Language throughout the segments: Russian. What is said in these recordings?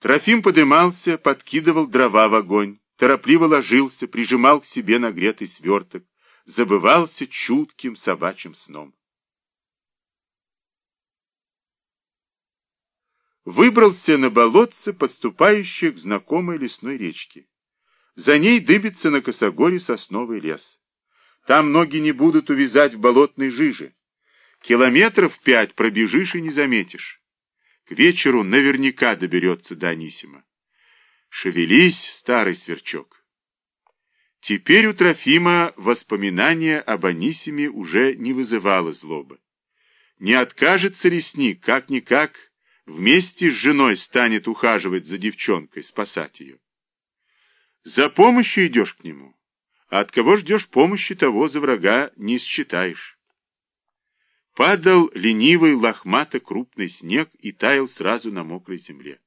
Трофим подымался, подкидывал дрова в огонь, торопливо ложился, прижимал к себе нагретый сверток, забывался чутким собачьим сном. Выбрался на болотце, подступающее к знакомой лесной речке. За ней дыбится на косогоре сосновый лес. Там ноги не будут увязать в болотной жиже. Километров пять пробежишь и не заметишь. К вечеру наверняка доберется до Анисима. Шевелись, старый сверчок. Теперь у Трофима воспоминания об Анисиме уже не вызывало злобы. Не откажется лесник, как-никак, вместе с женой станет ухаживать за девчонкой, спасать ее. За помощью идешь к нему, а от кого ждешь помощи, того за врага не считаешь. Падал ленивый, лохмато крупный снег и таял сразу на мокрой земле.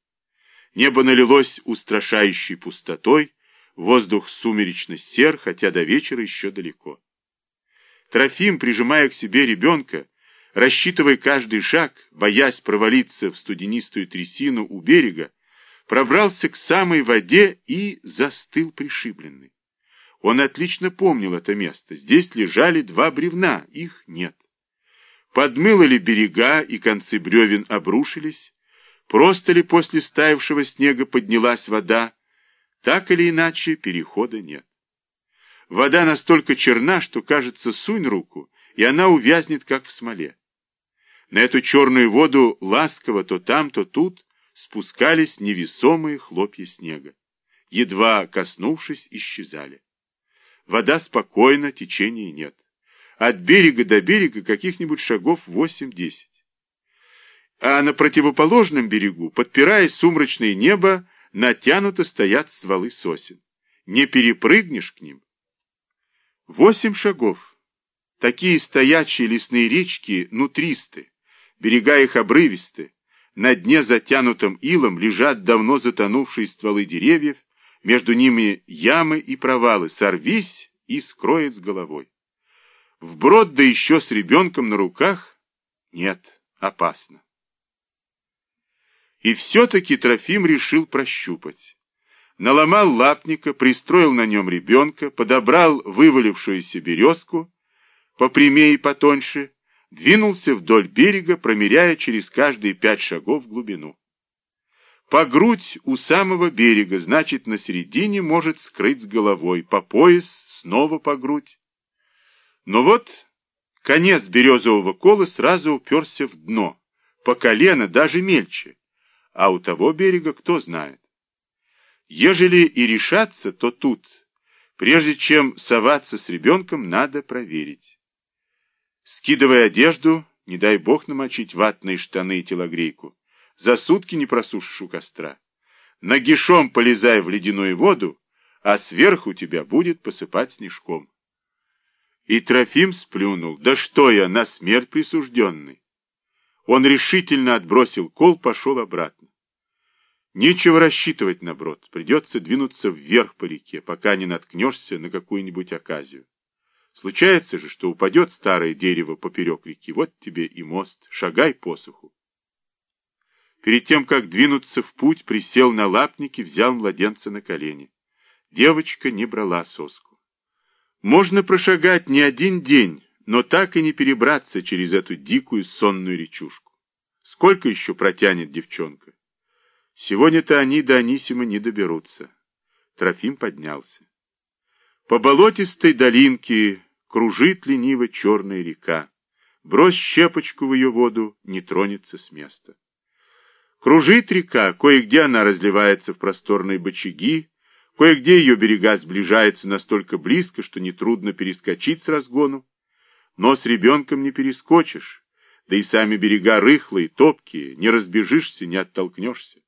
Небо налилось устрашающей пустотой, воздух сумеречно сер, хотя до вечера еще далеко. Трофим, прижимая к себе ребенка, рассчитывая каждый шаг, боясь провалиться в студенистую трясину у берега, пробрался к самой воде и застыл пришибленный. Он отлично помнил это место. Здесь лежали два бревна, их нет. Подмыло ли берега и концы бревен обрушились? Просто ли после стаявшего снега поднялась вода? Так или иначе, перехода нет. Вода настолько черна, что, кажется, сунь руку, и она увязнет, как в смоле. На эту черную воду ласково то там, то тут спускались невесомые хлопья снега. Едва коснувшись, исчезали. Вода спокойна, течения нет. От берега до берега каких-нибудь шагов 8-10. А на противоположном берегу, подпирая сумрачное небо, натянуто стоят стволы сосен. Не перепрыгнешь к ним. Восемь шагов. Такие стоячие лесные речки нутристы, берега их обрывисты, на дне затянутом илом лежат давно затонувшие стволы деревьев, между ними ямы и провалы, сорвись и скроет с головой. Вброд, да еще с ребенком на руках? Нет, опасно. И все-таки Трофим решил прощупать. Наломал лапника, пристроил на нем ребенка, подобрал вывалившуюся березку, попрямее и потоньше, двинулся вдоль берега, промеряя через каждые пять шагов глубину. По грудь у самого берега, значит, на середине может скрыть с головой, по пояс снова по грудь. Но вот конец березового кола сразу уперся в дно, по колено, даже мельче, а у того берега кто знает. Ежели и решаться, то тут, прежде чем соваться с ребенком, надо проверить. Скидывая одежду, не дай бог намочить ватные штаны и телогрейку, за сутки не просушишь у костра. Нагишом полезай в ледяную воду, а сверху тебя будет посыпать снежком. И Трофим сплюнул. Да что я, на смерть присужденный. Он решительно отбросил кол, пошел обратно. Нечего рассчитывать на брод. Придется двинуться вверх по реке, пока не наткнешься на какую-нибудь оказию. Случается же, что упадет старое дерево поперек реки. Вот тебе и мост. Шагай посуху. Перед тем, как двинуться в путь, присел на лапники, взял младенца на колени. Девочка не брала соску. Можно прошагать не один день, но так и не перебраться через эту дикую сонную речушку. Сколько еще протянет девчонка? Сегодня-то они до Анисима не доберутся. Трофим поднялся. По болотистой долинке кружит лениво черная река. Брось щепочку в ее воду, не тронется с места. Кружит река, кое-где она разливается в просторные бочаги, Кое-где ее берега сближаются настолько близко, что нетрудно перескочить с разгону. Но с ребенком не перескочишь, да и сами берега рыхлые, топкие, не разбежишься, не оттолкнешься.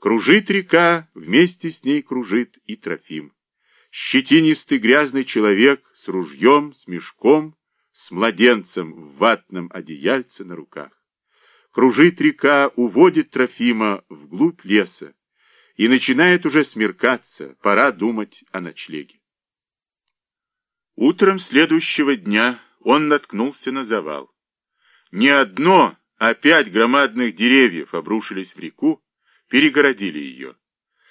Кружит река, вместе с ней кружит и Трофим. Щетинистый грязный человек с ружьем, с мешком, с младенцем в ватном одеяльце на руках. Кружит река, уводит Трофима вглубь леса, и начинает уже смеркаться, пора думать о ночлеге. Утром следующего дня он наткнулся на завал. Не одно, а пять громадных деревьев обрушились в реку, перегородили ее.